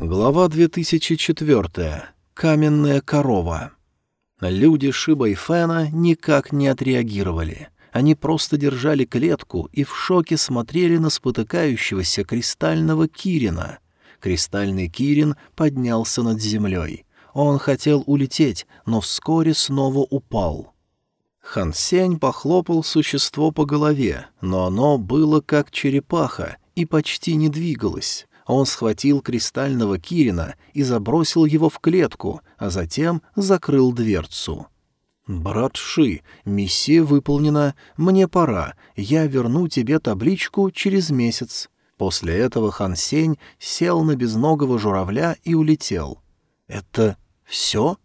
Глава 2004. Каменная корова. Люди Шиба и Фэна никак не отреагировали. Они просто держали клетку и в шоке смотрели на спотыкающегося кристального Кирина. Кристальный Кирин поднялся над землей. Он хотел улететь, но вскоре снова упал. Хан Сень похлопал существо по голове, но оно было как черепаха и почти не двигалось. Он схватил кристального Кирина и забросил его в клетку, а затем закрыл дверцу. «Брат Ши, миссия выполнена, мне пора, я верну тебе табличку через месяц». После этого Хан Сень сел на безногого журавля и улетел. «Это все?»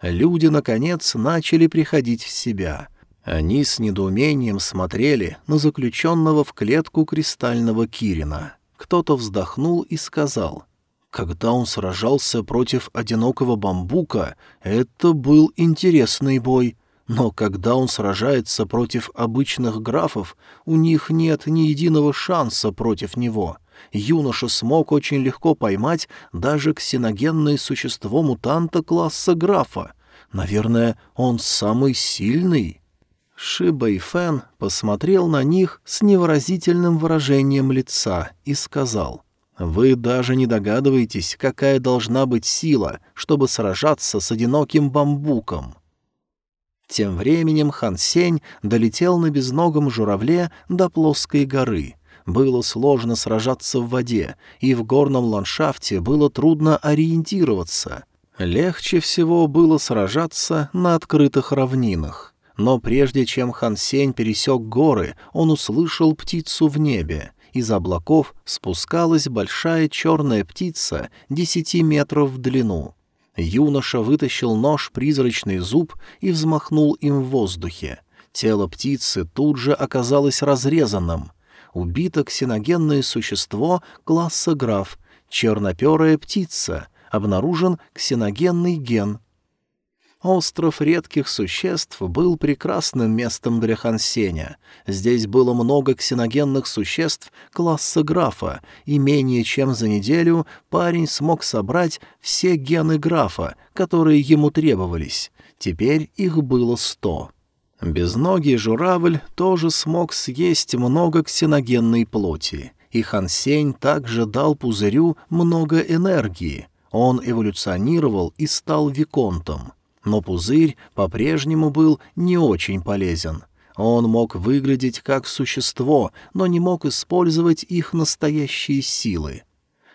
Люди, наконец, начали приходить в себя. Они с недоумением смотрели на заключенного в клетку кристального Кирина. Кто-то вздохнул и сказал, «Когда он сражался против одинокого бамбука, это был интересный бой, но когда он сражается против обычных графов, у них нет ни единого шанса против него». Юноша смог очень легко поймать даже ксеногенное существо мутанта класса графа. Наверное, он самый сильный. Ши Бэйфэн посмотрел на них с невыразительным выражением лица и сказал, «Вы даже не догадываетесь, какая должна быть сила, чтобы сражаться с одиноким бамбуком». Тем временем Хан Сень долетел на безногом журавле до плоской горы. Было сложно сражаться в воде, и в горном ландшафте было трудно ориентироваться. Легче всего было сражаться на открытых равнинах. Но прежде чем Хан Сень пересек горы, он услышал птицу в небе. Из облаков спускалась большая черная птица десяти метров в длину. Юноша вытащил нож-призрачный зуб и взмахнул им в воздухе. Тело птицы тут же оказалось разрезанным. Убито ксеногенное существо класса граф, черноперая птица, обнаружен ксеногенный ген — Остров редких существ был прекрасным местом для Хансеня. Здесь было много ксеногенных существ класса графа, и менее чем за неделю парень смог собрать все гены графа, которые ему требовались. Теперь их было сто. Безногий журавль тоже смог съесть много ксеногенной плоти, и Хансень также дал пузырю много энергии. Он эволюционировал и стал виконтом — но пузырь по-прежнему был не очень полезен. Он мог выглядеть как существо, но не мог использовать их настоящие силы.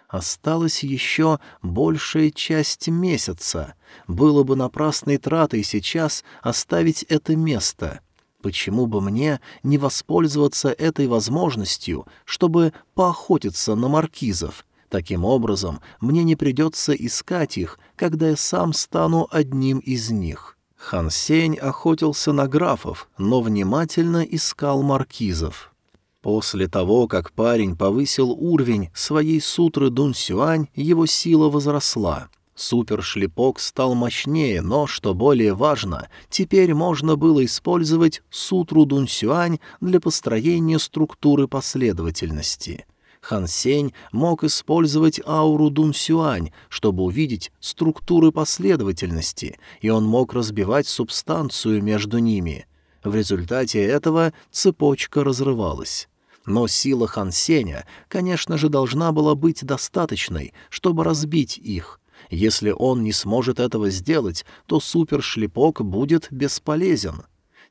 Осталась еще большая часть месяца. Было бы напрасной тратой сейчас оставить это место. Почему бы мне не воспользоваться этой возможностью, чтобы поохотиться на маркизов, Таким образом, мне не придется искать их, когда я сам стану одним из них. Хан Сень охотился на графов, но внимательно искал маркизов. После того, как парень повысил уровень своей сутры Дун Сюань, его сила возросла. Супершлепок стал мощнее, но, что более важно, теперь можно было использовать сутру Дун Сюань для построения структуры последовательности. Хан Сень мог использовать ауру Дун Сюань, чтобы увидеть структуры последовательности, и он мог разбивать субстанцию между ними. В результате этого цепочка разрывалась. Но сила Хан Сеня, конечно же, должна была быть достаточной, чтобы разбить их. Если он не сможет этого сделать, то супершлепок будет бесполезен.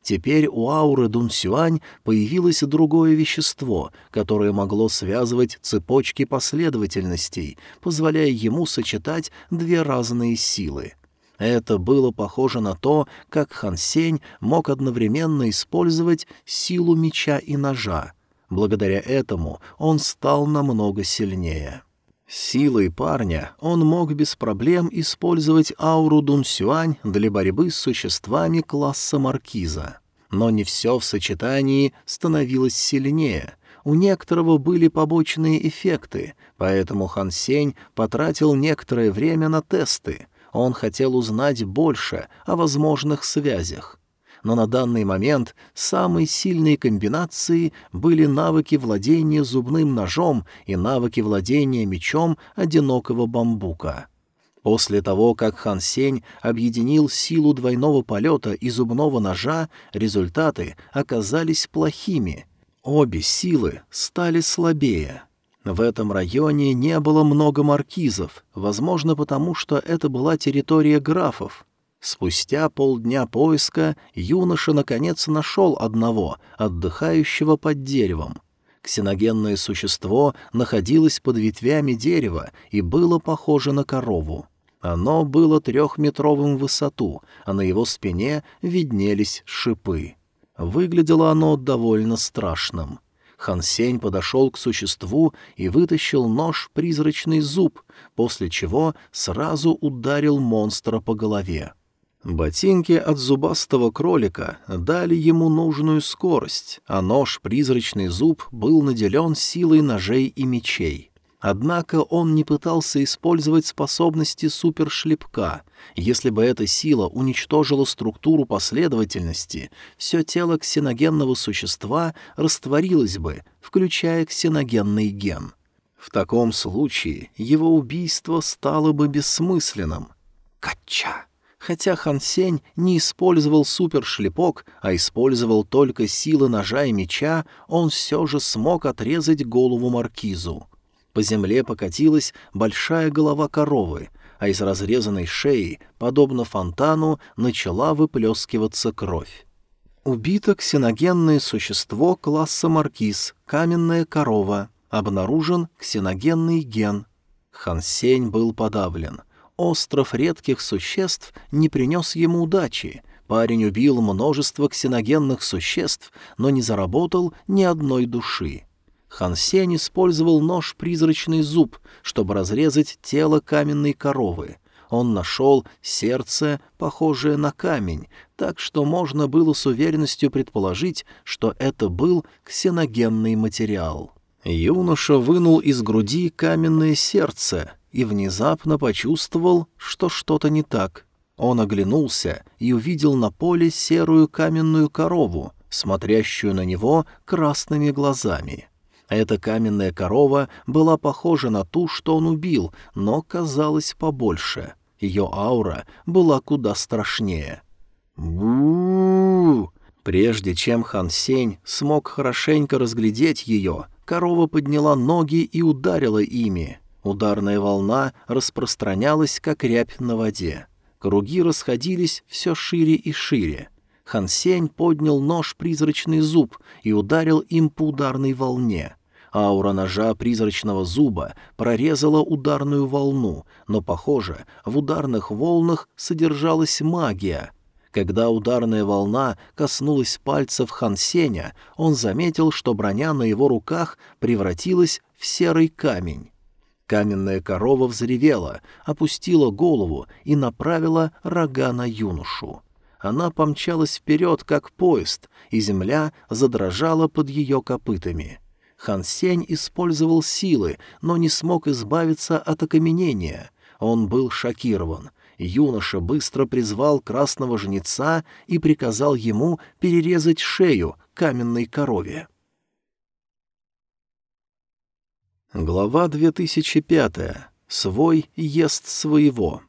Теперь у ауры Дун Сюань появилось другое вещество, которое могло связывать цепочки последовательностей, позволяя ему сочетать две разные силы. Это было похоже на то, как Хан Сень мог одновременно использовать силу меча и ножа. Благодаря этому он стал намного сильнее. Силой парня он мог без проблем использовать ауру Дун Сюань для борьбы с существами класса маркиза. Но не все в сочетании становилось сильнее. У некоторого были побочные эффекты, поэтому Хан Сень потратил некоторое время на тесты. Он хотел узнать больше о возможных связях. Но на данный момент самой сильной комбинацией были навыки владения зубным ножом и навыки владения мечом одинокого бамбука. После того, как Хан Сень объединил силу двойного полета и зубного ножа, результаты оказались плохими. Обе силы стали слабее. В этом районе не было много маркизов, возможно, потому что это была территория графов. Спустя полдня поиска юноша наконец нашел одного, отдыхающего под деревом. Ксеногенное существо находилось под ветвями дерева и было похоже на корову. Оно было трехметровым в высоту, а на его спине виднелись шипы. Выглядело оно довольно страшным. Хансень подошел к существу и вытащил нож-призрачный зуб, после чего сразу ударил монстра по голове. Ботинки от зубастого кролика дали ему нужную скорость, а нож-призрачный зуб был наделен силой ножей и мечей. Однако он не пытался использовать способности супершлепка. Если бы эта сила уничтожила структуру последовательности, все тело ксеногенного существа растворилось бы, включая ксеногенный ген. В таком случае его убийство стало бы бессмысленным. Кача! Хотя Хан Сень не использовал супершлепок, а использовал только силы ножа и меча, он все же смог отрезать голову маркизу. По земле покатилась большая голова коровы, а из разрезанной шеи, подобно фонтану, начала выплескиваться кровь. Убито ксеногенное существо класса маркиз, каменная корова. Обнаружен ксеногенный ген. Хансень был подавлен — остров редких существ не принес ему удачи. Парень убил множество ксеногенных существ, но не заработал ни одной души. Хан Сень использовал нож-призрачный зуб, чтобы разрезать тело каменной коровы. Он нашел сердце, похожее на камень, так что можно было с уверенностью предположить, что это был ксеногенный материал. Юноша вынул из груди каменное сердце и внезапно почувствовал, что что-то не так. Он оглянулся и увидел на поле серую каменную корову, смотрящую на него красными глазами. Эта каменная корова была похожа на ту, что он убил, но казалась побольше. Ее аура была куда страшнее. бу Прежде чем Хан Сень смог хорошенько разглядеть ее, корова подняла ноги и ударила ими. Ударная волна распространялась, как рябь на воде. Круги расходились все шире и шире. Хансень поднял нож-призрачный зуб и ударил им по ударной волне. Аура ножа призрачного зуба прорезала ударную волну, но, похоже, в ударных волнах содержалась магия. Когда ударная волна коснулась пальцев Хансеня, он заметил, что броня на его руках превратилась в серый камень. Каменная корова взревела, опустила голову и направила рога на юношу. Она помчалась вперед, как поезд, и земля задрожала под ее копытами. Хан Сень использовал силы, но не смог избавиться от окаменения. Он был шокирован. Юноша быстро призвал красного жнеца и приказал ему перерезать шею каменной корове. Глава 2005. Свой ест своего.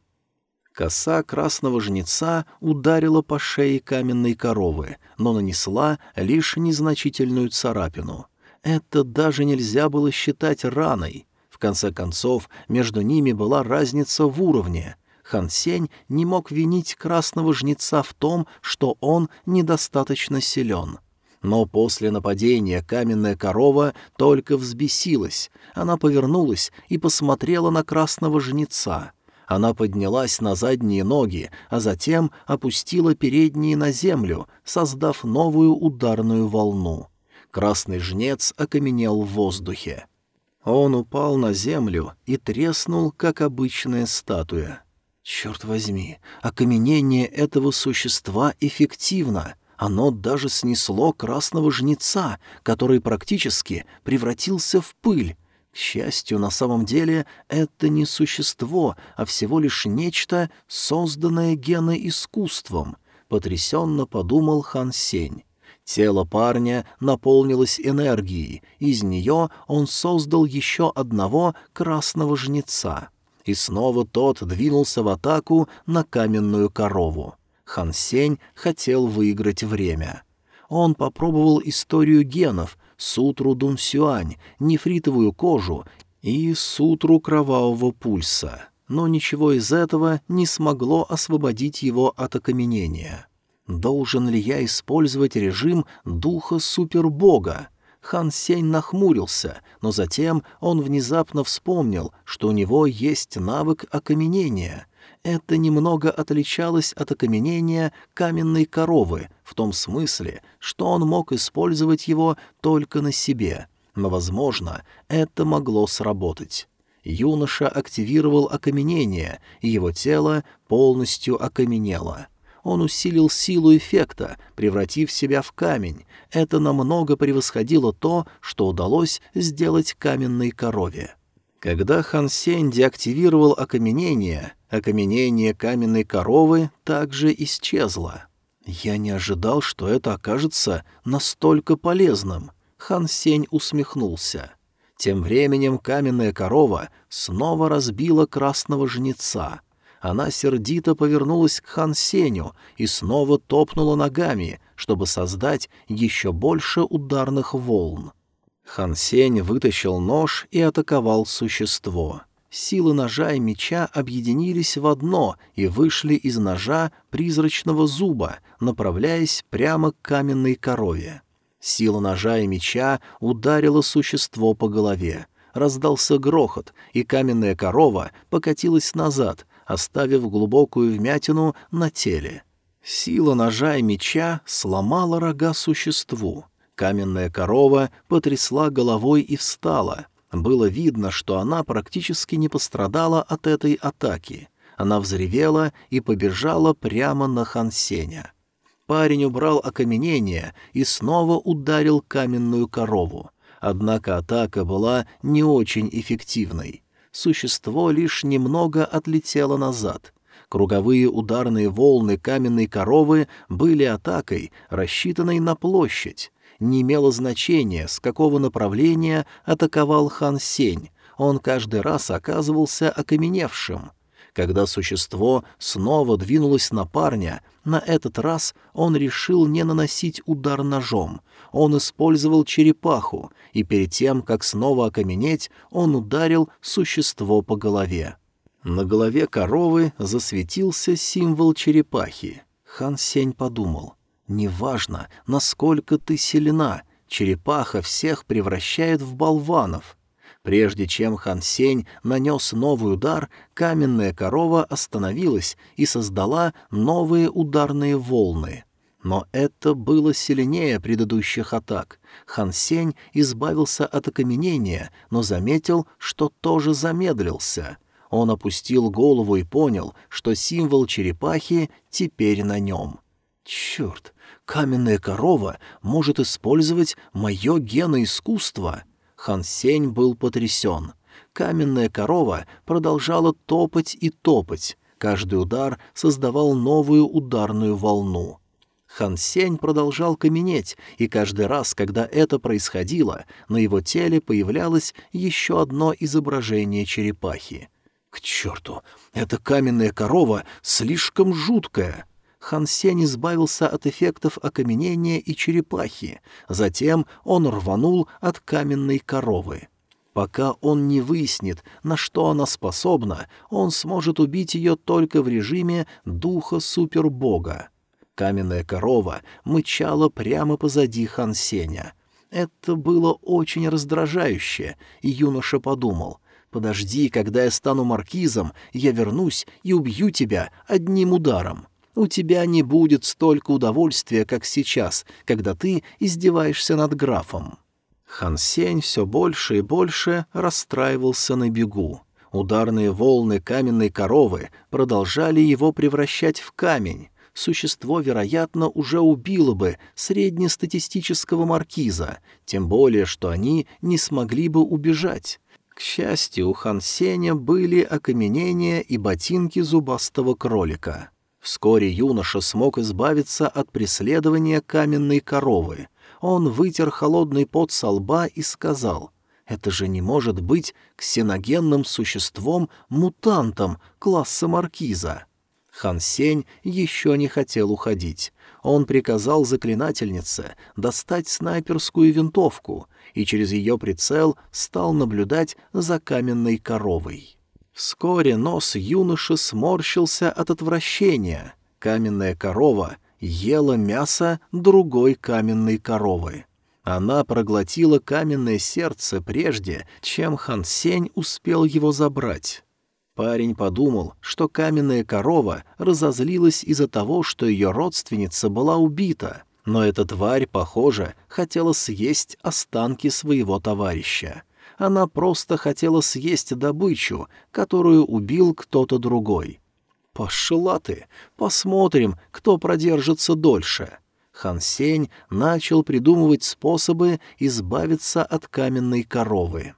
Коса красного жнеца ударила по шее каменной коровы, но нанесла лишь незначительную царапину. Это даже нельзя было считать раной. В конце концов, между ними была разница в уровне. Хан Сень не мог винить красного жнеца в том, что он недостаточно силен. Но после нападения каменная корова только взбесилась. Она повернулась и посмотрела на красного жнеца. Она поднялась на задние ноги, а затем опустила передние на землю, создав новую ударную волну. Красный жнец окаменел в воздухе. Он упал на землю и треснул, как обычная статуя. Черт возьми, окаменение этого существа эффективно. Оно даже снесло красного жнеца, который практически превратился в пыль. К счастью, на самом деле это не существо, а всего лишь нечто, созданное геноискусством. потрясенно подумал Хан Сень. Тело парня наполнилось энергией, из нее он создал еще одного красного жнеца. И снова тот двинулся в атаку на каменную корову. Хан Сень хотел выиграть время. Он попробовал историю генов, сутру Дун Сюань, нефритовую кожу и сутру кровавого пульса, но ничего из этого не смогло освободить его от окаменения. Должен ли я использовать режим духа супербога? Хан Сень нахмурился, но затем он внезапно вспомнил, что у него есть навык окаменения. Это немного отличалось от окаменения каменной коровы, в том смысле, что он мог использовать его только на себе. Но, возможно, это могло сработать. Юноша активировал окаменение, и его тело полностью окаменело — он усилил силу эффекта, превратив себя в камень. Это намного превосходило то, что удалось сделать каменной корове. Когда Хан Сень деактивировал окаменение, окаменение каменной коровы также исчезло. Я не ожидал, что это окажется настолько полезным. Хан Сень усмехнулся. Тем временем каменная корова снова разбила красного жнеца — она сердито повернулась к Хан Сеню и снова топнула ногами, чтобы создать еще больше ударных волн. Хан Сень вытащил нож и атаковал существо. Силы ножа и меча объединились в одно и вышли из ножа призрачного зуба, направляясь прямо к каменной корове. Сила ножа и меча ударила существо по голове. Раздался грохот, и каменная корова покатилась назад, оставив глубокую вмятину на теле. Сила ножа и меча сломала рога существу. Каменная корова потрясла головой и встала. Было видно, что она практически не пострадала от этой атаки. Она взревела и побежала прямо на Хансеня. Парень убрал окаменение и снова ударил каменную корову. Однако атака была не очень эффективной существо лишь немного отлетело назад. Круговые ударные волны каменной коровы были атакой, рассчитанной на площадь. Не имело значения, с какого направления атаковал хан Сень, он каждый раз оказывался окаменевшим. Когда существо снова двинулось на парня, на этот раз он решил не наносить удар ножом. Он использовал черепаху, и перед тем, как снова окаменеть, он ударил существо по голове. На голове коровы засветился символ черепахи. Хан Сень подумал, «Неважно, насколько ты сильна, черепаха всех превращает в болванов». Прежде чем Хан Сень нанес новый удар, каменная корова остановилась и создала новые ударные волны. Но это было сильнее предыдущих атак. Хан Сень избавился от окаменения, но заметил, что тоже замедлился. Он опустил голову и понял, что символ черепахи теперь на нем. «Черт, каменная корова может использовать мое геноискусство!» Хан Сень был потрясен. Каменная корова продолжала топать и топать. Каждый удар создавал новую ударную волну. Хан Сень продолжал каменеть, и каждый раз, когда это происходило, на его теле появлялось еще одно изображение черепахи. «К черту! Эта каменная корова слишком жуткая!» Хан Сень избавился от эффектов окаменения и черепахи. Затем он рванул от каменной коровы. Пока он не выяснит, на что она способна, он сможет убить ее только в режиме духа супербога. Каменная корова мычала прямо позади Хан Сеня. Это было очень раздражающе, и юноша подумал, «Подожди, когда я стану маркизом, я вернусь и убью тебя одним ударом» у тебя не будет столько удовольствия, как сейчас, когда ты издеваешься над графом». Хан Сень все больше и больше расстраивался на бегу. Ударные волны каменной коровы продолжали его превращать в камень. Существо, вероятно, уже убило бы среднестатистического маркиза, тем более, что они не смогли бы убежать. К счастью, у Хан Сеня были окаменения и ботинки зубастого кролика. Вскоре юноша смог избавиться от преследования каменной коровы. Он вытер холодный пот со лба и сказал, «Это же не может быть ксеногенным существом-мутантом класса маркиза». Хан Сень еще не хотел уходить. Он приказал заклинательнице достать снайперскую винтовку и через ее прицел стал наблюдать за каменной коровой. Вскоре нос юноши сморщился от отвращения. Каменная корова ела мясо другой каменной коровы. Она проглотила каменное сердце прежде, чем Хан Сень успел его забрать. Парень подумал, что каменная корова разозлилась из-за того, что ее родственница была убита, но эта тварь, похоже, хотела съесть останки своего товарища. Она просто хотела съесть добычу, которую убил кто-то другой. «Пошла ты! Посмотрим, кто продержится дольше!» Хан Сень начал придумывать способы избавиться от каменной коровы.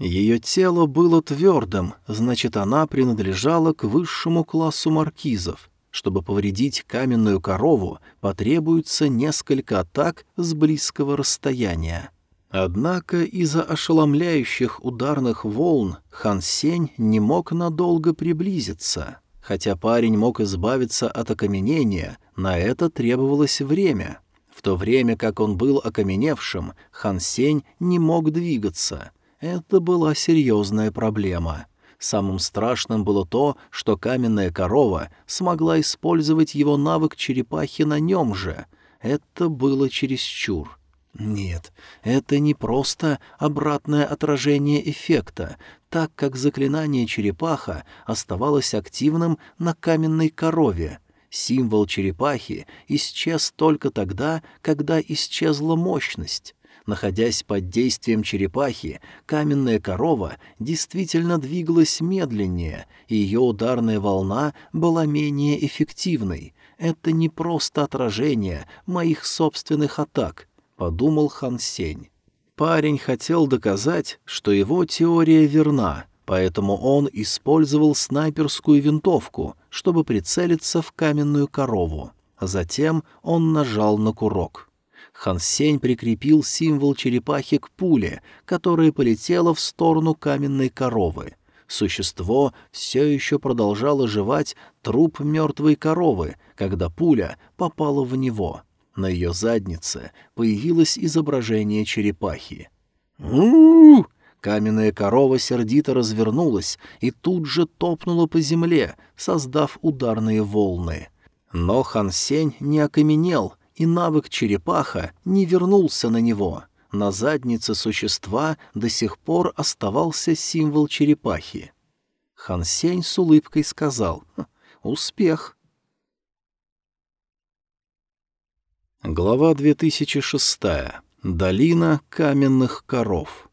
Ее тело было твердым, значит, она принадлежала к высшему классу маркизов. Чтобы повредить каменную корову, потребуется несколько атак с близкого расстояния. Однако из-за ошеломляющих ударных волн Хан Сень не мог надолго приблизиться. Хотя парень мог избавиться от окаменения, на это требовалось время. В то время как он был окаменевшим, Хан Сень не мог двигаться — это была серьезная проблема. Самым страшным было то, что каменная корова смогла использовать его навык черепахи на нем же. Это было чересчур. Нет, это не просто обратное отражение эффекта, так как заклинание черепаха оставалось активным на каменной корове. Символ черепахи исчез только тогда, когда исчезла мощность. Находясь под действием черепахи, каменная корова действительно двигалась медленнее, и ее ударная волна была менее эффективной. Это не просто отражение моих собственных атак, — подумал Хан Сень. Парень хотел доказать, что его теория верна, поэтому он использовал снайперскую винтовку, чтобы прицелиться в каменную корову. Затем он нажал на курок. Хан Сень прикрепил символ черепахи к пуле, которая полетела в сторону каменной коровы. Существо все еще продолжало жевать труп мертвой коровы, когда пуля попала в него. На ее заднице появилось изображение черепахи. у Каменная корова сердито развернулась и тут же топнула по земле, создав ударные волны. Но Хан Сень не окаменел и навык черепаха не вернулся на него. На заднице существа до сих пор оставался символ черепахи. Хан Сень с улыбкой сказал «Хм, «Успех». Глава 2006. Долина каменных коров.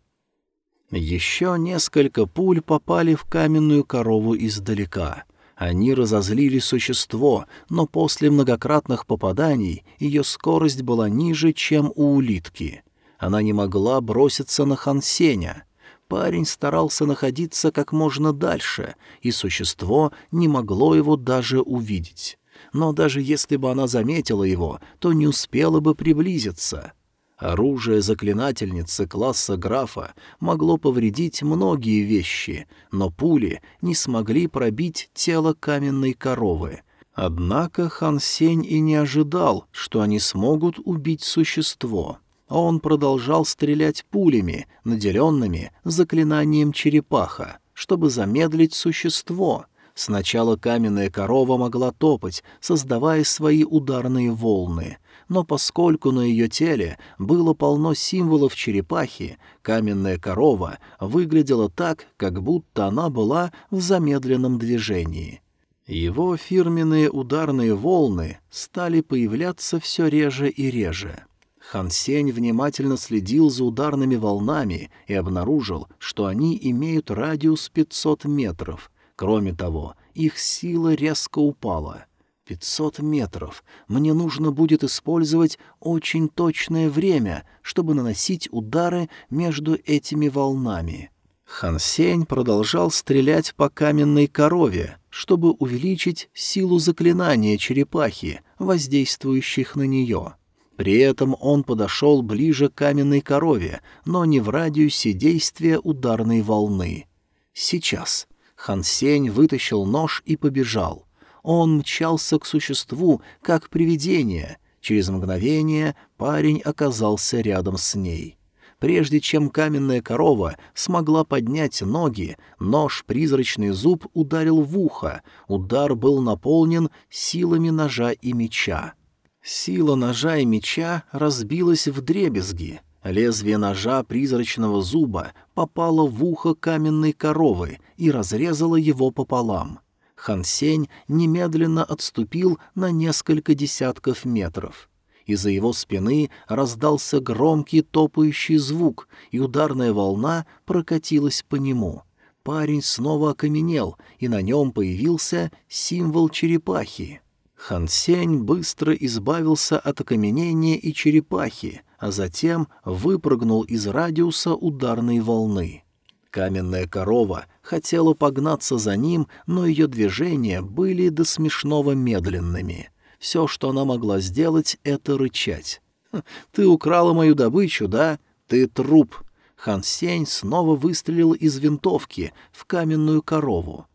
Еще несколько пуль попали в каменную корову издалека. Они разозлили существо, но после многократных попаданий ее скорость была ниже, чем у улитки. Она не могла броситься на Хансеня. Парень старался находиться как можно дальше, и существо не могло его даже увидеть. Но даже если бы она заметила его, то не успела бы приблизиться — Оружие заклинательницы класса графа могло повредить многие вещи, но пули не смогли пробить тело каменной коровы. Однако Хан Сень и не ожидал, что они смогут убить существо. Он продолжал стрелять пулями, наделенными заклинанием черепаха, чтобы замедлить существо. Сначала каменная корова могла топать, создавая свои ударные волны — но поскольку на ее теле было полно символов черепахи, каменная корова выглядела так, как будто она была в замедленном движении. Его фирменные ударные волны стали появляться все реже и реже. Хансень внимательно следил за ударными волнами и обнаружил, что они имеют радиус 500 метров. Кроме того, их сила резко упала — Пятьсот метров. Мне нужно будет использовать очень точное время, чтобы наносить удары между этими волнами. Хансень продолжал стрелять по каменной корове, чтобы увеличить силу заклинания черепахи, воздействующих на нее. При этом он подошел ближе к каменной корове, но не в радиусе действия ударной волны. Сейчас. Хан Сень вытащил нож и побежал. Он мчался к существу, как привидение. Через мгновение парень оказался рядом с ней. Прежде чем каменная корова смогла поднять ноги, нож-призрачный зуб ударил в ухо. Удар был наполнен силами ножа и меча. Сила ножа и меча разбилась в дребезги. Лезвие ножа призрачного зуба попало в ухо каменной коровы и разрезало его пополам. Хансень немедленно отступил на несколько десятков метров. Из-за его спины раздался громкий топающий звук, и ударная волна прокатилась по нему. Парень снова окаменел, и на нем появился символ черепахи. Хан Сень быстро избавился от окаменения и черепахи, а затем выпрыгнул из радиуса ударной волны. Каменная корова хотела погнаться за ним, но ее движения были до смешного медленными. Все, что она могла сделать, — это рычать. «Хм, «Ты украла мою добычу, да? Ты труп!» Хан Сень снова выстрелил из винтовки в каменную корову.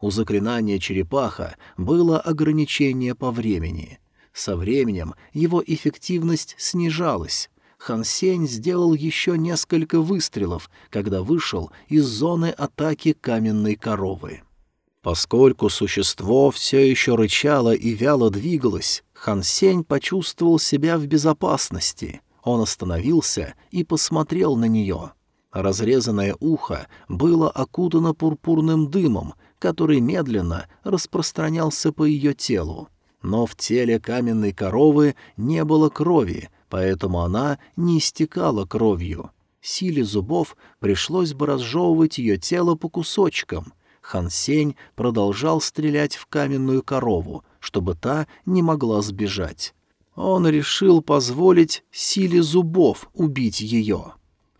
У заклинания черепаха было ограничение по времени. Со временем его эффективность снижалась. Хан Сень сделал еще несколько выстрелов, когда вышел из зоны атаки каменной коровы. Поскольку существо все еще рычало и вяло двигалось, Хан Сень почувствовал себя в безопасности. Он остановился и посмотрел на нее. Разрезанное ухо было окутано пурпурным дымом, который медленно распространялся по ее телу. Но в теле каменной коровы не было крови, поэтому она не истекала кровью. Силе зубов пришлось бы разжевывать ее тело по кусочкам. Хан Сень продолжал стрелять в каменную корову, чтобы та не могла сбежать. Он решил позволить силе зубов убить ее.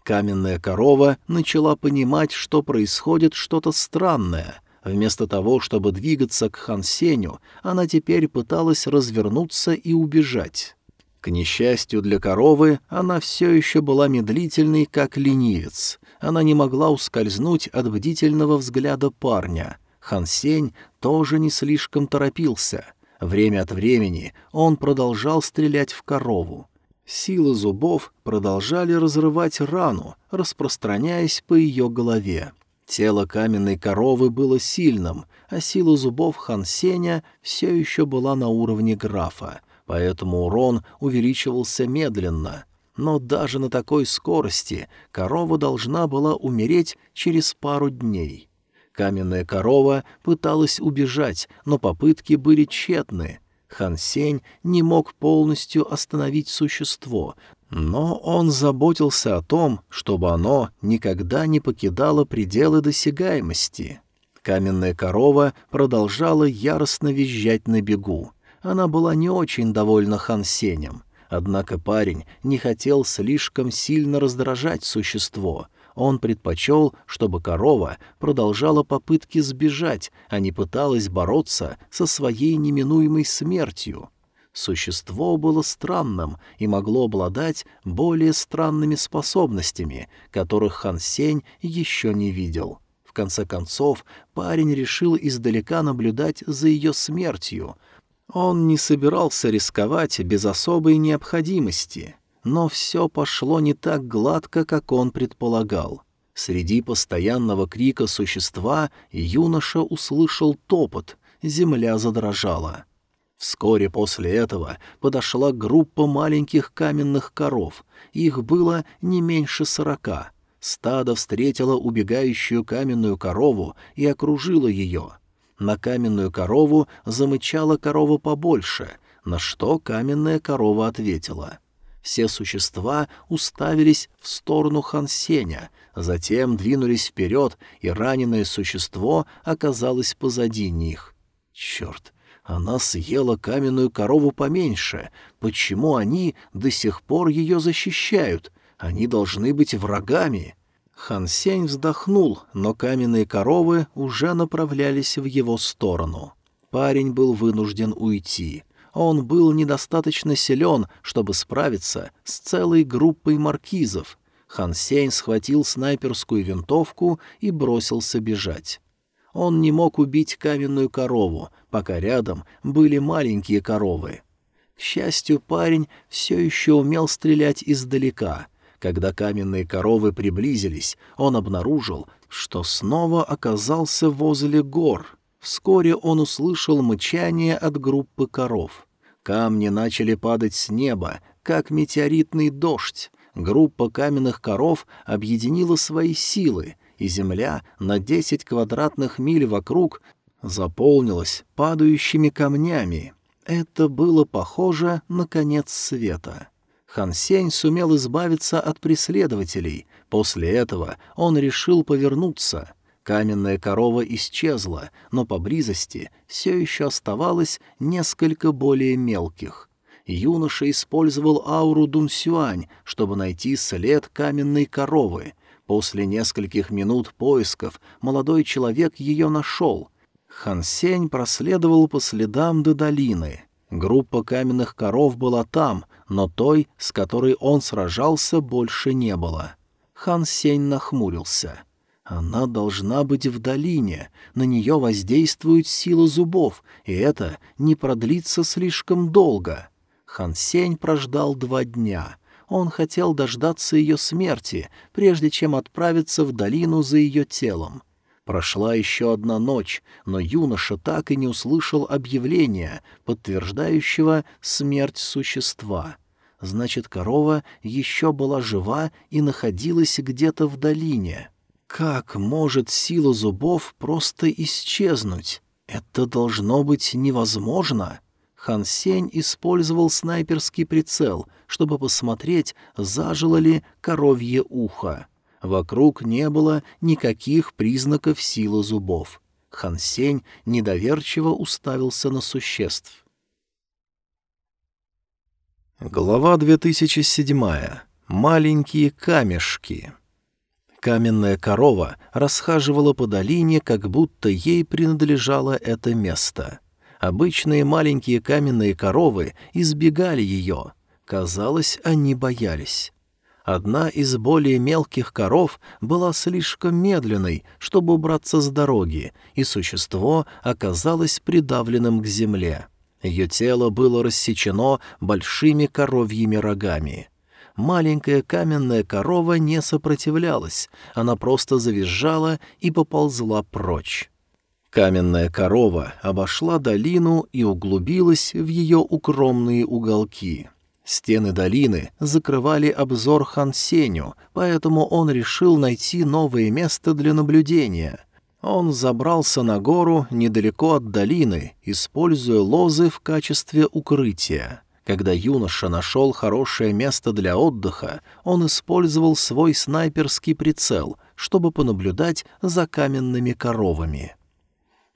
Каменная корова начала понимать, что происходит что-то странное, Вместо того, чтобы двигаться к Хан Сеню, она теперь пыталась развернуться и убежать. К несчастью для коровы, она все еще была медлительной, как ленивец. Она не могла ускользнуть от бдительного взгляда парня. Хан Сень тоже не слишком торопился. Время от времени он продолжал стрелять в корову. Силы зубов продолжали разрывать рану, распространяясь по ее голове. Тело каменной коровы было сильным, а сила зубов Хан Сеня все еще была на уровне графа, поэтому урон увеличивался медленно. Но даже на такой скорости корова должна была умереть через пару дней. Каменная корова пыталась убежать, но попытки были тщетны. Хан Сень не мог полностью остановить существо, но он заботился о том, чтобы оно никогда не покидало пределы досягаемости. Каменная корова продолжала яростно визжать на бегу. Она была не очень довольна Хансенем. Однако парень не хотел слишком сильно раздражать существо. Он предпочел, чтобы корова продолжала попытки сбежать, а не пыталась бороться со своей неминуемой смертью. Существо было странным и могло обладать более странными способностями, которых Хан Сень еще не видел. В конце концов, парень решил издалека наблюдать за ее смертью. Он не собирался рисковать без особой необходимости, но все пошло не так гладко, как он предполагал. Среди постоянного крика существа юноша услышал топот, земля задрожала — Вскоре после этого подошла группа маленьких каменных коров. Их было не меньше сорока. Стадо встретило убегающую каменную корову и окружило ее. На каменную корову замычала корова побольше, на что каменная корова ответила. Все существа уставились в сторону Хансеня, затем двинулись вперед, и раненое существо оказалось позади них. Черт, она съела каменную корову поменьше. Почему они до сих пор ее защищают? Они должны быть врагами. Хан Сень вздохнул, но каменные коровы уже направлялись в его сторону. Парень был вынужден уйти. Он был недостаточно силен, чтобы справиться с целой группой маркизов. Хан Сень схватил снайперскую винтовку и бросился бежать. Он не мог убить каменную корову, пока рядом были маленькие коровы. К счастью, парень все еще умел стрелять издалека. Когда каменные коровы приблизились, он обнаружил, что снова оказался возле гор. Вскоре он услышал мычание от группы коров. Камни начали падать с неба, как метеоритный дождь. Группа каменных коров объединила свои силы, и земля на десять квадратных миль вокруг заполнилась падающими камнями. Это было похоже на конец света. Хан Сень сумел избавиться от преследователей. После этого он решил повернуться. Каменная корова исчезла, но поблизости все еще оставалось несколько более мелких. Юноша использовал ауру Дунсюань, чтобы найти след каменной коровы — После нескольких минут поисков молодой человек ее нашел. Хан Сень проследовал по следам до долины. Группа каменных коров была там, но той, с которой он сражался, больше не было. Хан Сень нахмурился. Она должна быть в долине, на нее воздействует сила зубов, и это не продлится слишком долго. Хан Сень прождал два дня — он хотел дождаться ее смерти, прежде чем отправиться в долину за ее телом. Прошла еще одна ночь, но юноша так и не услышал объявления, подтверждающего смерть существа. Значит, корова еще была жива и находилась где-то в долине. Как может сила зубов просто исчезнуть? Это должно быть невозможно. Хан Сень использовал снайперский прицел, чтобы посмотреть, зажило ли коровье ухо. Вокруг не было никаких признаков силы зубов. Хан Сень недоверчиво уставился на существ. Глава 2007. Маленькие камешки. Каменная корова расхаживала по долине, как будто ей принадлежало это место — Обычные маленькие каменные коровы избегали ее. Казалось, они боялись. Одна из более мелких коров была слишком медленной, чтобы убраться с дороги, и существо оказалось придавленным к земле. Ее тело было рассечено большими коровьими рогами. Маленькая каменная корова не сопротивлялась, она просто завизжала и поползла прочь. Каменная корова обошла долину и углубилась в ее укромные уголки. Стены долины закрывали обзор Хан Сеню, поэтому он решил найти новое место для наблюдения. Он забрался на гору недалеко от долины, используя лозы в качестве укрытия. Когда юноша нашел хорошее место для отдыха, он использовал свой снайперский прицел, чтобы понаблюдать за каменными коровами.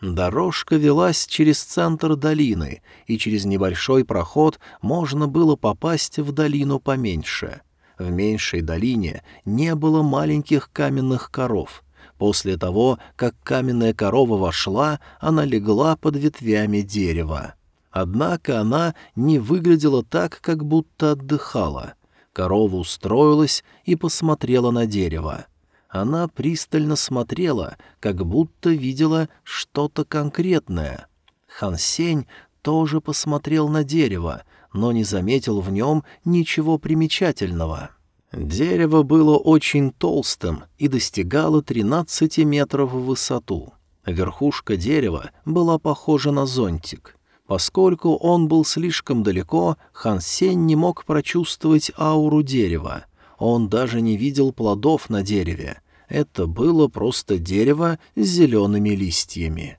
Дорожка велась через центр долины, и через небольшой проход можно было попасть в долину поменьше. В меньшей долине не было маленьких каменных коров. После того, как каменная корова вошла, она легла под ветвями дерева. Однако она не выглядела так, как будто отдыхала. Корова устроилась и посмотрела на дерево. Она пристально смотрела, как будто видела что-то конкретное. Хан Сень тоже посмотрел на дерево, но не заметил в нем ничего примечательного. Дерево было очень толстым и достигало 13 метров в высоту. Верхушка дерева была похожа на зонтик. Поскольку он был слишком далеко, Хан Сень не мог прочувствовать ауру дерева — он даже не видел плодов на дереве. Это было просто дерево с зелеными листьями.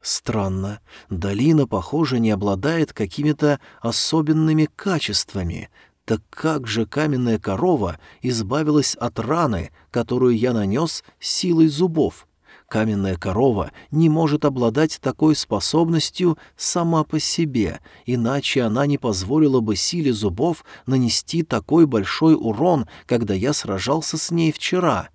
Странно, долина, похоже, не обладает какими-то особенными качествами. Так как же каменная корова избавилась от раны, которую я нанес силой зубов? Каменная корова не может обладать такой способностью сама по себе, иначе она не позволила бы силе зубов нанести такой большой урон, когда я сражался с ней вчера.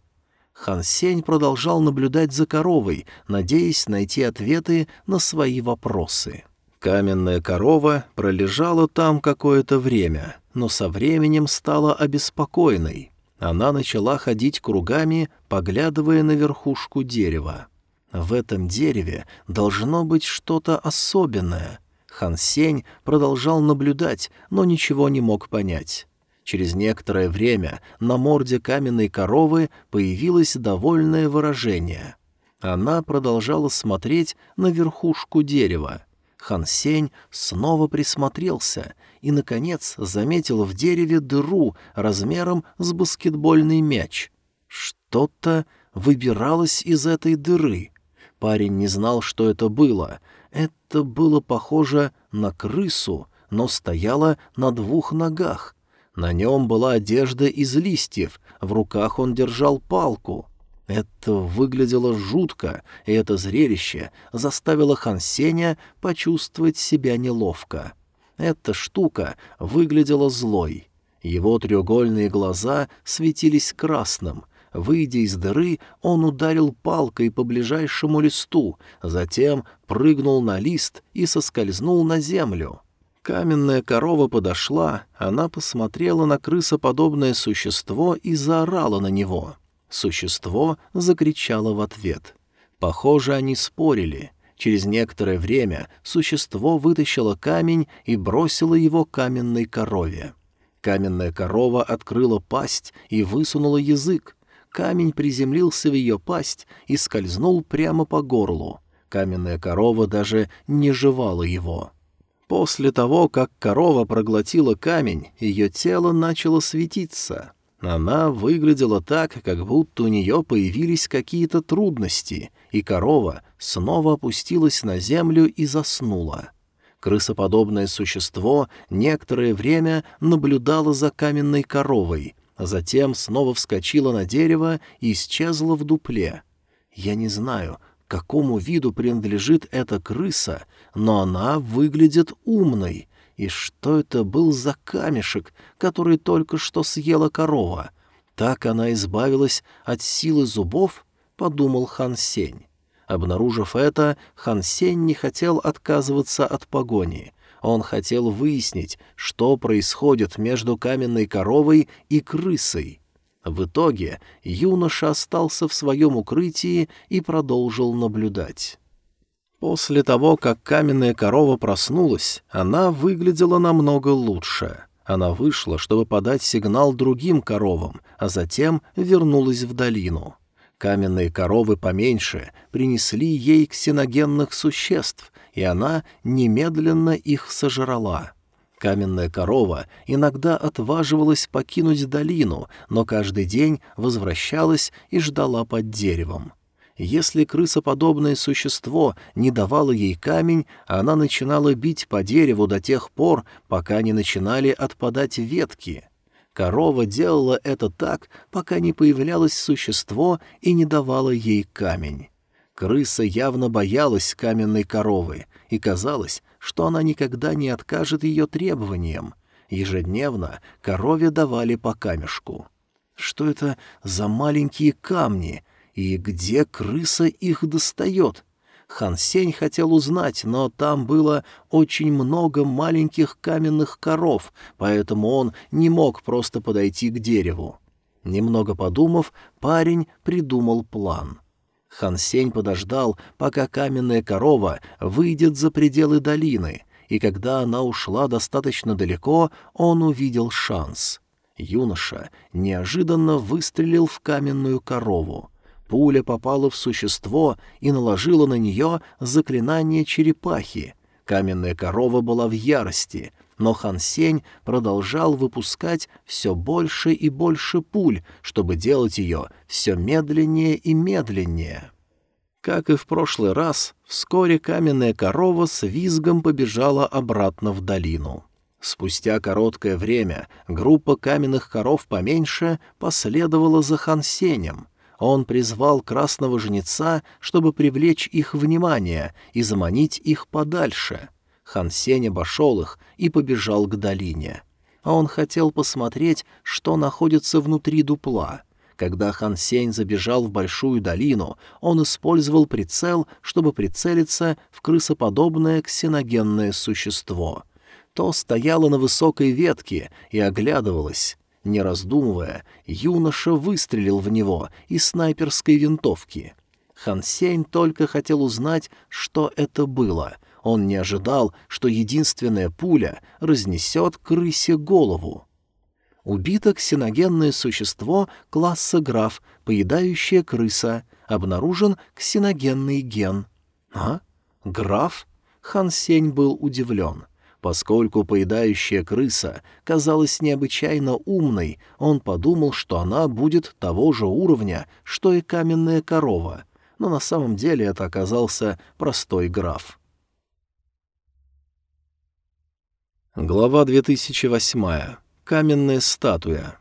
Хан Сень продолжал наблюдать за коровой, надеясь найти ответы на свои вопросы. Каменная корова пролежала там какое-то время, но со временем стала обеспокоенной. Она начала ходить кругами, поглядывая на верхушку дерева. В этом дереве должно быть что-то особенное. Хан Сень продолжал наблюдать, но ничего не мог понять. Через некоторое время на морде каменной коровы появилось довольное выражение. Она продолжала смотреть на верхушку дерева. Хан Сень снова присмотрелся и, наконец, заметил в дереве дыру размером с баскетбольный мяч. Что-то выбиралось из этой дыры. Парень не знал, что это было. Это было похоже на крысу, но стояло на двух ногах. На нем была одежда из листьев, в руках он держал палку. Это выглядело жутко, и это зрелище заставило Хансеня почувствовать себя неловко. Эта штука выглядела злой. Его треугольные глаза светились красным. Выйдя из дыры, он ударил палкой по ближайшему листу, затем прыгнул на лист и соскользнул на землю. Каменная корова подошла, она посмотрела на крысоподобное существо и заорала на него. Существо закричало в ответ. Похоже, они спорили — Через некоторое время существо вытащило камень и бросило его каменной корове. Каменная корова открыла пасть и высунула язык. Камень приземлился в ее пасть и скользнул прямо по горлу. Каменная корова даже не жевала его. После того, как корова проглотила камень, ее тело начало светиться — она выглядела так, как будто у нее появились какие-то трудности, и корова снова опустилась на землю и заснула. Крысоподобное существо некоторое время наблюдало за каменной коровой, а затем снова вскочило на дерево и исчезло в дупле. Я не знаю, какому виду принадлежит эта крыса, но она выглядит умной — и что это был за камешек, который только что съела корова? Так она избавилась от силы зубов, подумал Хан Сень. Обнаружив это, Хан Сень не хотел отказываться от погони. Он хотел выяснить, что происходит между каменной коровой и крысой. В итоге юноша остался в своем укрытии и продолжил наблюдать. После того, как каменная корова проснулась, она выглядела намного лучше. Она вышла, чтобы подать сигнал другим коровам, а затем вернулась в долину. Каменные коровы поменьше принесли ей ксеногенных существ, и она немедленно их сожрала. Каменная корова иногда отваживалась покинуть долину, но каждый день возвращалась и ждала под деревом. Если крысоподобное существо не давало ей камень, она начинала бить по дереву до тех пор, пока не начинали отпадать ветки. Корова делала это так, пока не появлялось существо и не давало ей камень. Крыса явно боялась каменной коровы, и казалось, что она никогда не откажет ее требованиям. Ежедневно корове давали по камешку. Что это за маленькие камни? И где крыса их достает? Хан Сень хотел узнать, но там было очень много маленьких каменных коров, поэтому он не мог просто подойти к дереву. Немного подумав, парень придумал план. Хан Сень подождал, пока каменная корова выйдет за пределы долины, и когда она ушла достаточно далеко, он увидел шанс. Юноша неожиданно выстрелил в каменную корову. Пуля попала в существо и наложила на нее заклинание черепахи. Каменная корова была в ярости, но Хан Сень продолжал выпускать все больше и больше пуль, чтобы делать ее все медленнее и медленнее. Как и в прошлый раз, вскоре каменная корова с визгом побежала обратно в долину. Спустя короткое время группа каменных коров поменьше последовала за Хансенем — он призвал красного жнеца, чтобы привлечь их внимание и заманить их подальше. Хан Сень обошел их и побежал к долине. Он хотел посмотреть, что находится внутри дупла. Когда Хан Сень забежал в большую долину, он использовал прицел, чтобы прицелиться в крысоподобное ксеногенное существо. То стояло на высокой ветке и оглядывалось. Не раздумывая, юноша выстрелил в него из снайперской винтовки. Хан Сень только хотел узнать, что это было. Он не ожидал, что единственная пуля разнесет крысе голову. Убито ксеногенное существо класса граф, поедающее крыса. Обнаружен ксеногенный ген. А? Граф? Хан Сень был удивлен. Поскольку поедающая крыса казалась необычайно умной, он подумал, что она будет того же уровня, что и каменная корова, но на самом деле это оказался простой граф. Глава 2008. Каменная статуя.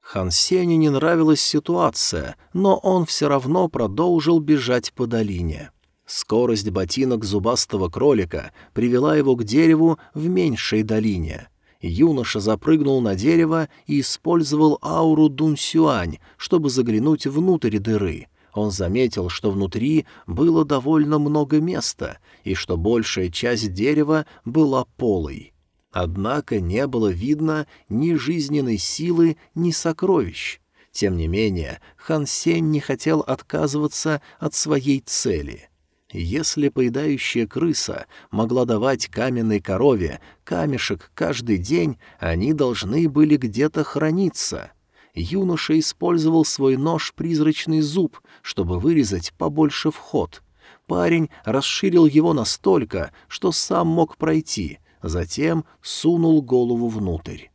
Хан Сеню не нравилась ситуация, но он все равно продолжил бежать по долине. Скорость ботинок зубастого кролика привела его к дереву в меньшей долине. Юноша запрыгнул на дерево и использовал ауру Дунсюань, чтобы заглянуть внутрь дыры. Он заметил, что внутри было довольно много места и что большая часть дерева была полой. Однако не было видно ни жизненной силы, ни сокровищ. Тем не менее, Хан Сень не хотел отказываться от своей цели — если поедающая крыса могла давать каменной корове камешек каждый день, они должны были где-то храниться. Юноша использовал свой нож-призрачный зуб, чтобы вырезать побольше вход. Парень расширил его настолько, что сам мог пройти, затем сунул голову внутрь.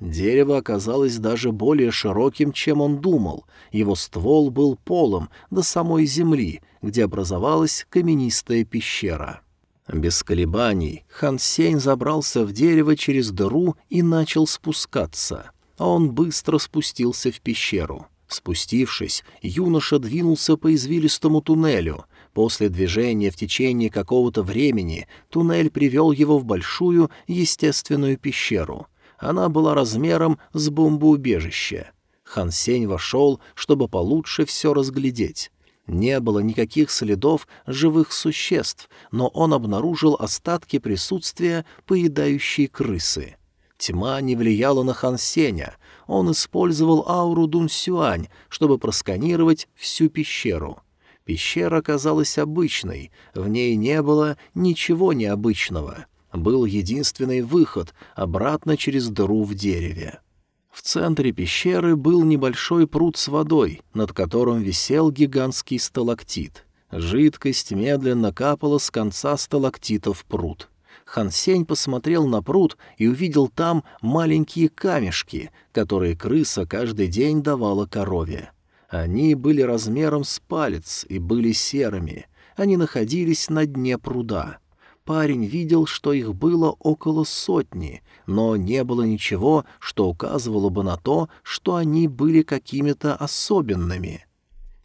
Дерево оказалось даже более широким, чем он думал. Его ствол был полом до самой земли, где образовалась каменистая пещера. Без колебаний Хан Сень забрался в дерево через дыру и начал спускаться. Он быстро спустился в пещеру. Спустившись, юноша двинулся по извилистому туннелю. После движения в течение какого-то времени туннель привел его в большую естественную пещеру — она была размером с бомбоубежище. Хан Сень вошел, чтобы получше все разглядеть. Не было никаких следов живых существ, но он обнаружил остатки присутствия поедающей крысы. Тьма не влияла на Хан Сеня. Он использовал ауру Дун Сюань, чтобы просканировать всю пещеру. Пещера казалась обычной, в ней не было ничего необычного был единственный выход обратно через дыру в дереве. В центре пещеры был небольшой пруд с водой, над которым висел гигантский сталактит. Жидкость медленно капала с конца сталактита в пруд. Хансень посмотрел на пруд и увидел там маленькие камешки, которые крыса каждый день давала корове. Они были размером с палец и были серыми. Они находились на дне пруда парень видел, что их было около сотни, но не было ничего, что указывало бы на то, что они были какими-то особенными.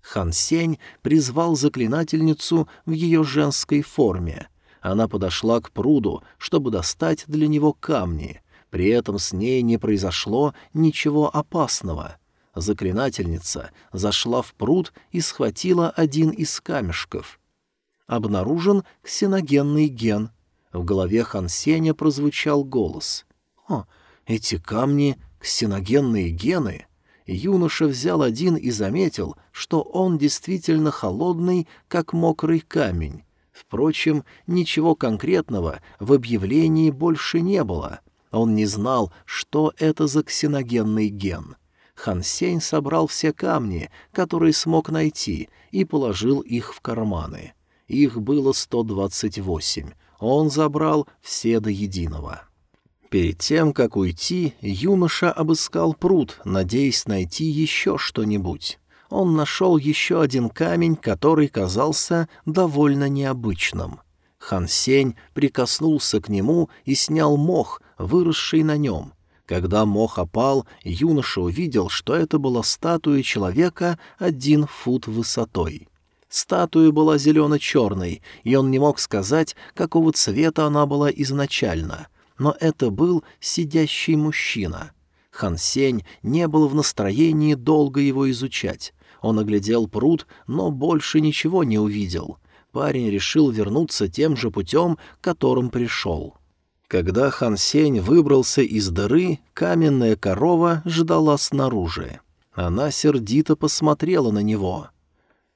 Хан Сень призвал заклинательницу в ее женской форме. Она подошла к пруду, чтобы достать для него камни. При этом с ней не произошло ничего опасного. Заклинательница зашла в пруд и схватила один из камешков — обнаружен ксеногенный ген. В голове Хан Сеня прозвучал голос. «О, эти камни — ксеногенные гены!» Юноша взял один и заметил, что он действительно холодный, как мокрый камень. Впрочем, ничего конкретного в объявлении больше не было. Он не знал, что это за ксеногенный ген. Хан Сень собрал все камни, которые смог найти, и положил их в карманы. Их было 128. Он забрал все до единого. Перед тем, как уйти, юноша обыскал пруд, надеясь найти еще что-нибудь. Он нашел еще один камень, который казался довольно необычным. Хан Сень прикоснулся к нему и снял мох, выросший на нем. Когда мох опал, юноша увидел, что это была статуя человека один фут высотой. Статуя была зелено-черной, и он не мог сказать, какого цвета она была изначально. Но это был сидящий мужчина. Хан Сень не был в настроении долго его изучать. Он оглядел пруд, но больше ничего не увидел. Парень решил вернуться тем же путем, которым пришел. Когда Хан Сень выбрался из дыры, каменная корова ждала снаружи. Она сердито посмотрела на него.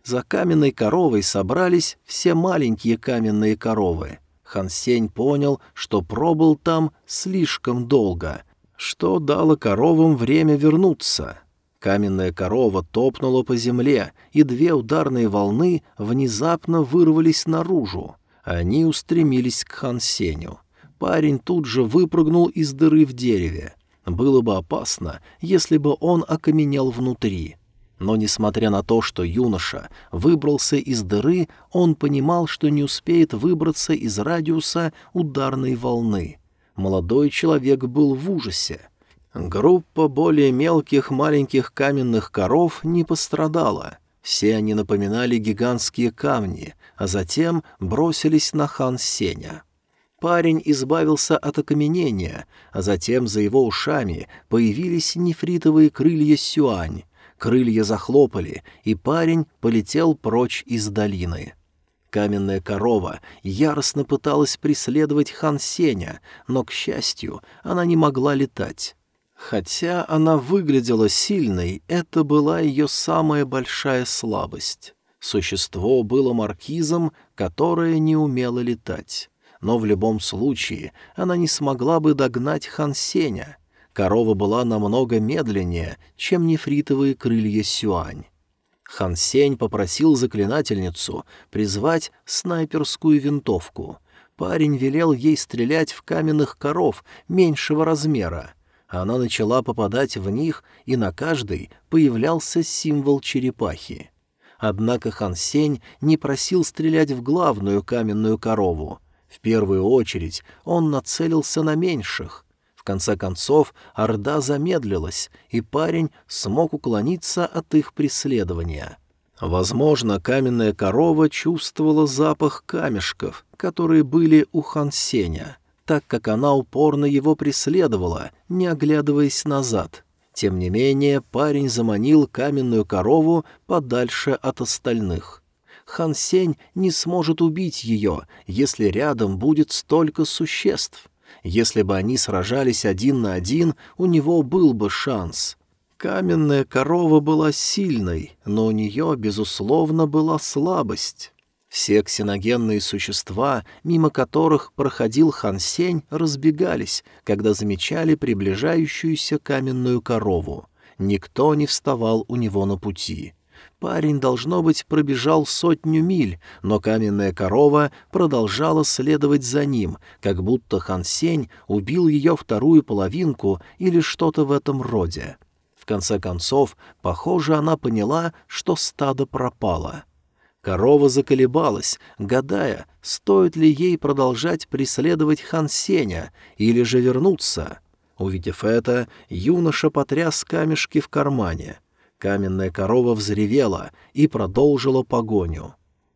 За каменной коровой собрались все маленькие каменные коровы. Хан Сень понял, что пробыл там слишком долго, что дало коровам время вернуться. Каменная корова топнула по земле, и две ударные волны внезапно вырвались наружу. Они устремились к Хан Сеню. Парень тут же выпрыгнул из дыры в дереве. Было бы опасно, если бы он окаменел внутри. Но, несмотря на то, что юноша выбрался из дыры, он понимал, что не успеет выбраться из радиуса ударной волны. Молодой человек был в ужасе. Группа более мелких маленьких каменных коров не пострадала. Все они напоминали гигантские камни, а затем бросились на хан Сеня. Парень избавился от окаменения, а затем за его ушами появились нефритовые крылья Сюань. Крылья захлопали, и парень полетел прочь из долины. Каменная корова яростно пыталась преследовать хан Сеня, но, к счастью, она не могла летать. Хотя она выглядела сильной, это была ее самая большая слабость. Существо было маркизом, которое не умело летать но в любом случае она не смогла бы догнать Хан Сеня. Корова была намного медленнее, чем нефритовые крылья Сюань. Хан Сень попросил заклинательницу призвать снайперскую винтовку. Парень велел ей стрелять в каменных коров меньшего размера. Она начала попадать в них, и на каждой появлялся символ черепахи. Однако Хан Сень не просил стрелять в главную каменную корову — в первую очередь он нацелился на меньших. В конце концов орда замедлилась, и парень смог уклониться от их преследования. Возможно, каменная корова чувствовала запах камешков, которые были у Хансеня, так как она упорно его преследовала, не оглядываясь назад. Тем не менее, парень заманил каменную корову подальше от остальных. Хан Сень не сможет убить ее, если рядом будет столько существ. Если бы они сражались один на один, у него был бы шанс. Каменная корова была сильной, но у нее, безусловно, была слабость. Все ксеногенные существа, мимо которых проходил Хан Сень, разбегались, когда замечали приближающуюся каменную корову. Никто не вставал у него на пути. Парень, должно быть, пробежал сотню миль, но каменная корова продолжала следовать за ним, как будто Хан Сень убил ее вторую половинку или что-то в этом роде. В конце концов, похоже, она поняла, что стадо пропало. Корова заколебалась, гадая, стоит ли ей продолжать преследовать Хан Сеня или же вернуться. Увидев это, юноша потряс камешки в кармане — Каменная корова взревела и продолжила погоню.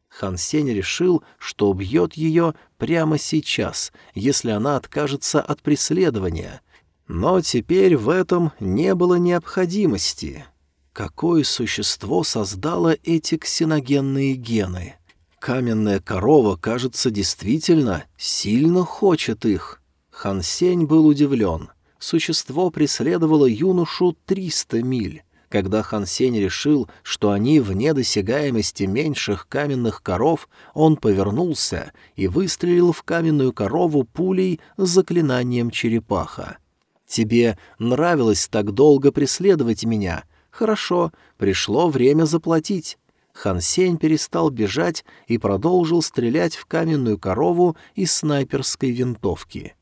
Хан Сень решил, что убьет ее прямо сейчас, если она откажется от преследования. Но теперь в этом не было необходимости. Какое существо создало эти ксеногенные гены? Каменная корова, кажется, действительно сильно хочет их. Хан Сень был удивлен. Существо преследовало юношу триста миль. Когда Хан Сень решил, что они вне досягаемости меньших каменных коров, он повернулся и выстрелил в каменную корову пулей с заклинанием черепаха. «Тебе нравилось так долго преследовать меня? Хорошо, пришло время заплатить». Хан Сень перестал бежать и продолжил стрелять в каменную корову из снайперской винтовки.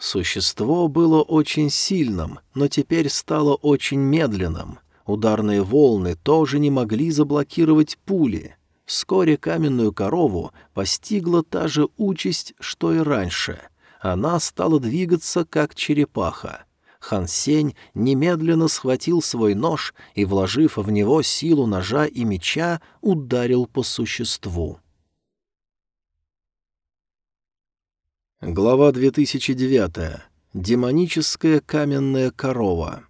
Существо было очень сильным, но теперь стало очень медленным — Ударные волны тоже не могли заблокировать пули. Вскоре каменную корову постигла та же участь, что и раньше. Она стала двигаться, как черепаха. Хан Сень немедленно схватил свой нож и, вложив в него силу ножа и меча, ударил по существу. Глава 2009. Демоническая каменная корова.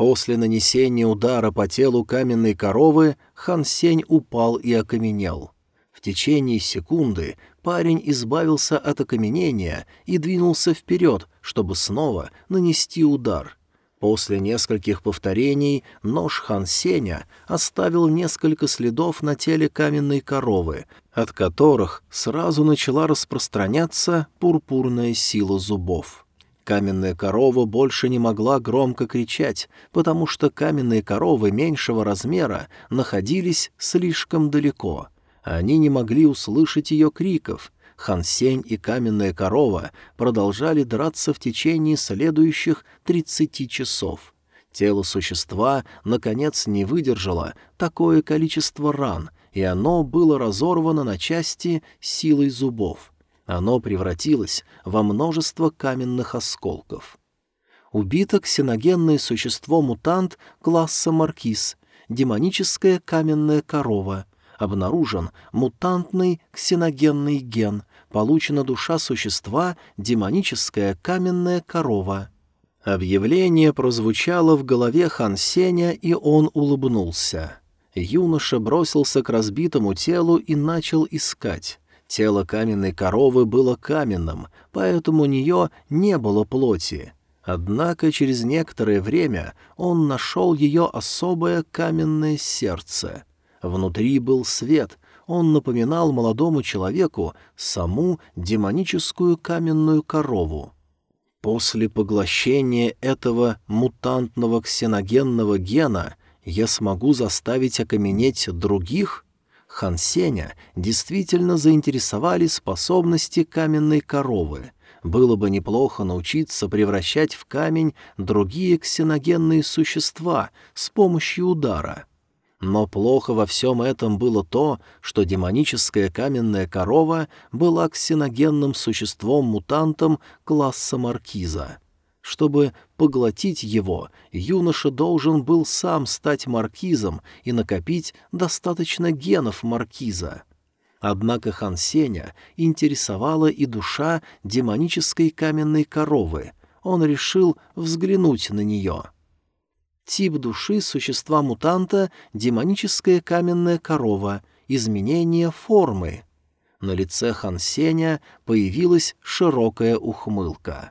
После нанесения удара по телу каменной коровы Хан Сень упал и окаменел. В течение секунды парень избавился от окаменения и двинулся вперед, чтобы снова нанести удар. После нескольких повторений нож Хан Сеня оставил несколько следов на теле каменной коровы, от которых сразу начала распространяться пурпурная сила зубов. Каменная корова больше не могла громко кричать, потому что каменные коровы меньшего размера находились слишком далеко. Они не могли услышать ее криков — Хансень и каменная корова продолжали драться в течение следующих тридцати часов. Тело существа, наконец, не выдержало такое количество ран, и оно было разорвано на части силой зубов. Оно превратилось во множество каменных осколков. Убито ксеногенное существо-мутант класса Маркиз, демоническая каменная корова. Обнаружен мутантный ксеногенный ген, получена душа существа демоническая каменная корова. Объявление прозвучало в голове Хан Сеня, и он улыбнулся. Юноша бросился к разбитому телу и начал искать. Тело каменной коровы было каменным, поэтому у нее не было плоти. Однако через некоторое время он нашел ее особое каменное сердце. Внутри был свет, он напоминал молодому человеку саму демоническую каменную корову. После поглощения этого мутантного ксеногенного гена я смогу заставить окаменеть других? Хан Сеня действительно заинтересовали способности каменной коровы. Было бы неплохо научиться превращать в камень другие ксеногенные существа с помощью удара — но плохо во всем этом было то, что демоническая каменная корова была ксеногенным существом-мутантом класса маркиза. Чтобы поглотить его, юноша должен был сам стать маркизом и накопить достаточно генов маркиза. Однако Хан Сеня интересовала и душа демонической каменной коровы. Он решил взглянуть на нее — Тип души существа-мутанта — демоническая каменная корова, изменение формы. На лице Хан Сеня появилась широкая ухмылка.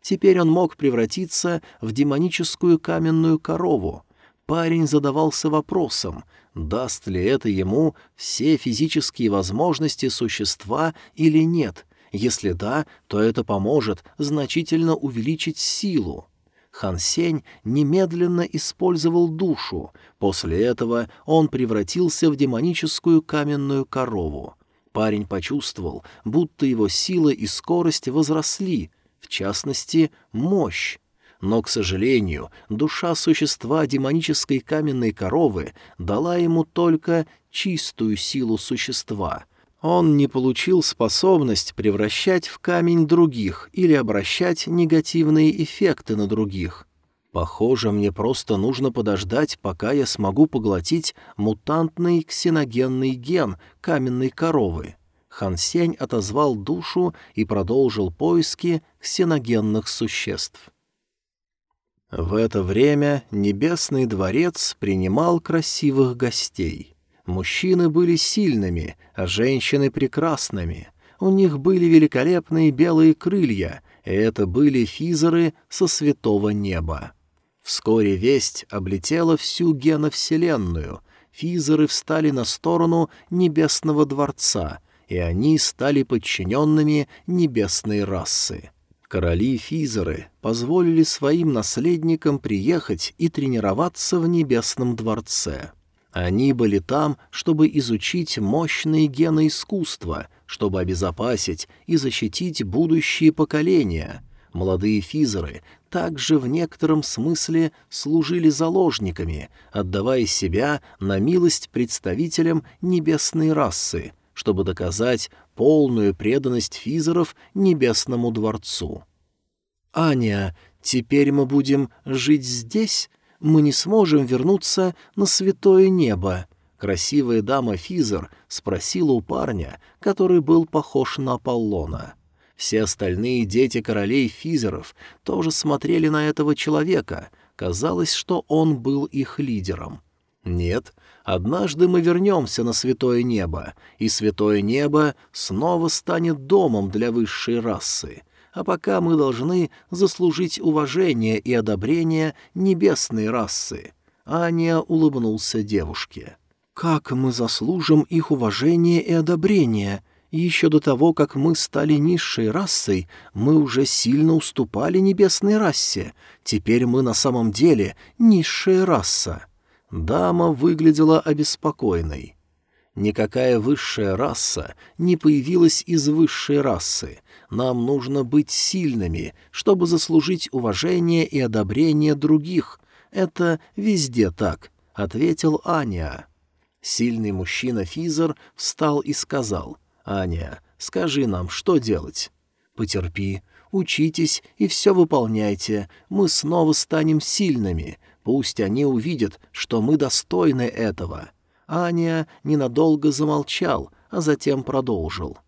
Теперь он мог превратиться в демоническую каменную корову. Парень задавался вопросом, даст ли это ему все физические возможности существа или нет. Если да, то это поможет значительно увеличить силу. Хан Сень немедленно использовал душу. После этого он превратился в демоническую каменную корову. Парень почувствовал, будто его сила и скорость возросли, в частности, мощь. Но, к сожалению, душа существа демонической каменной коровы дала ему только чистую силу существа — он не получил способность превращать в камень других или обращать негативные эффекты на других. Похоже, мне просто нужно подождать, пока я смогу поглотить мутантный ксеногенный ген каменной коровы. Хан Сень отозвал душу и продолжил поиски ксеногенных существ. В это время Небесный дворец принимал красивых гостей. Мужчины были сильными, а женщины — прекрасными. У них были великолепные белые крылья, и это были физеры со святого неба. Вскоре весть облетела всю геновселенную. Физеры встали на сторону Небесного дворца, и они стали подчиненными небесной расы. Короли-физеры позволили своим наследникам приехать и тренироваться в Небесном дворце. Они были там, чтобы изучить мощные гены искусства, чтобы обезопасить и защитить будущие поколения. Молодые физеры также в некотором смысле служили заложниками, отдавая себя на милость представителям небесной расы, чтобы доказать полную преданность физеров Небесному дворцу. «Аня, теперь мы будем жить здесь?» мы не сможем вернуться на святое небо?» Красивая дама Физер спросила у парня, который был похож на Аполлона. Все остальные дети королей Физеров тоже смотрели на этого человека. Казалось, что он был их лидером. Нет, однажды мы вернемся на святое небо, и святое небо снова станет домом для высшей расы. А пока мы должны заслужить уважение и одобрение небесной расы. Аня улыбнулся девушке. «Как мы заслужим их уважение и одобрение? Еще до того, как мы стали низшей расой, мы уже сильно уступали небесной расе. Теперь мы на самом деле низшая раса». Дама выглядела обеспокоенной. Никакая высшая раса не появилась из высшей расы. Нам нужно быть сильными, чтобы заслужить уважение и одобрение других. Это везде так, — ответил Аня. Сильный мужчина Физер встал и сказал, «Аня, скажи нам, что делать?» «Потерпи, учитесь и все выполняйте, мы снова станем сильными, Пусть они увидят, что мы достойны этого». Аня ненадолго замолчал, а затем продолжил.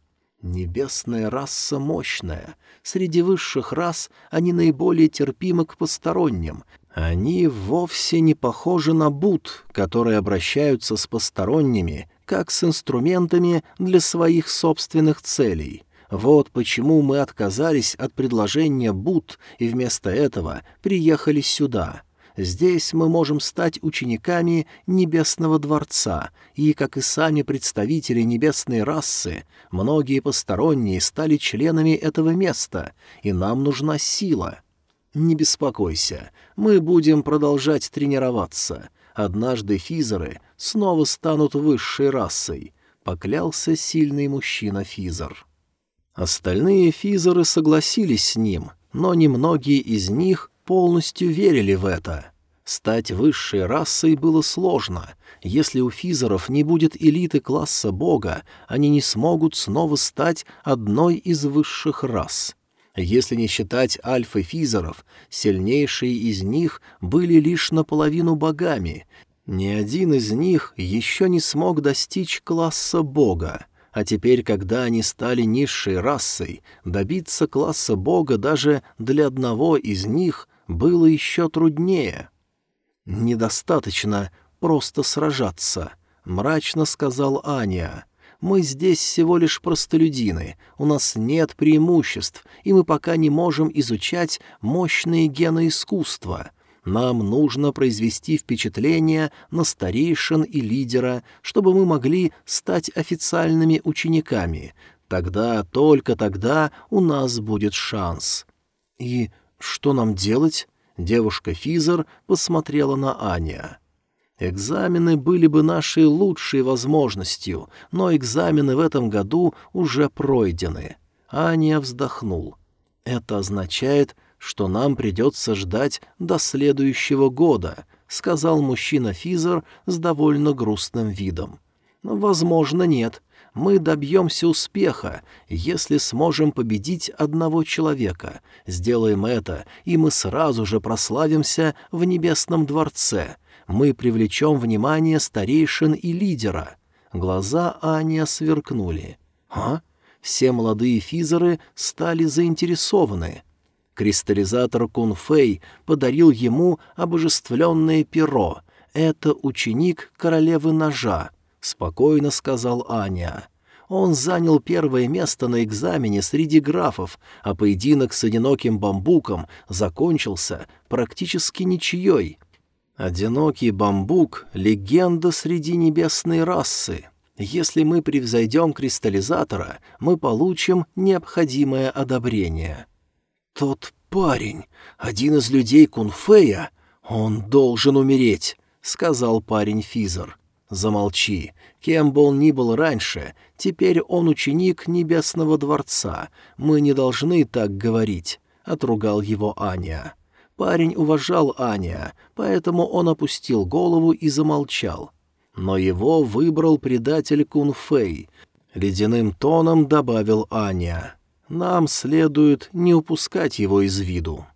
«Небесная раса мощная. Среди высших рас они наиболее терпимы к посторонним. Они вовсе не похожи на Буд, которые обращаются с посторонними, как с инструментами для своих собственных целей». Вот почему мы отказались от предложения Буд и вместо этого приехали сюда. Здесь мы можем стать учениками Небесного Дворца, и, как и сами представители небесной расы, многие посторонние стали членами этого места, и нам нужна сила. Не беспокойся, мы будем продолжать тренироваться. Однажды физеры снова станут высшей расой, — поклялся сильный мужчина физер. Остальные физеры согласились с ним, но немногие из них полностью верили в это. Стать высшей расой было сложно. Если у физеров не будет элиты класса бога, они не смогут снова стать одной из высших рас. Если не считать альфа-физеров, сильнейшие из них были лишь наполовину богами. Ни один из них еще не смог достичь класса бога. А теперь, когда они стали низшей расой, добиться класса бога даже для одного из них было еще труднее. «Недостаточно просто сражаться», — мрачно сказал Аня. «Мы здесь всего лишь простолюдины, у нас нет преимуществ, и мы пока не можем изучать мощные гены искусства. Нам нужно произвести впечатление на старейшин и лидера, чтобы мы могли стать официальными учениками. Тогда, только тогда у нас будет шанс». «И что нам делать?» Девушка Физер посмотрела на Аня. Экзамены были бы нашей лучшей возможностью, но экзамены в этом году уже пройдены. Аня вздохнул. Это означает, что нам придется ждать до следующего года, сказал мужчина Физер с довольно грустным видом. Возможно, нет мы добьемся успеха, если сможем победить одного человека. Сделаем это, и мы сразу же прославимся в небесном дворце. Мы привлечем внимание старейшин и лидера». Глаза Ани сверкнули. «А?» Все молодые физеры стали заинтересованы. Кристаллизатор Кунфэй подарил ему обожествленное перо. Это ученик королевы ножа —— спокойно сказал Аня. Он занял первое место на экзамене среди графов, а поединок с одиноким бамбуком закончился практически ничьей. Одинокий бамбук — легенда среди небесной расы. Если мы превзойдем кристаллизатора, мы получим необходимое одобрение. Тот парень, один из людей Кунфея, он должен умереть, — сказал парень Физер. «Замолчи. Кем бы он ни был раньше, теперь он ученик Небесного Дворца. Мы не должны так говорить», — отругал его Аня. Парень уважал Аня, поэтому он опустил голову и замолчал. Но его выбрал предатель Кунфэй. Ледяным тоном добавил Аня. «Нам следует не упускать его из виду».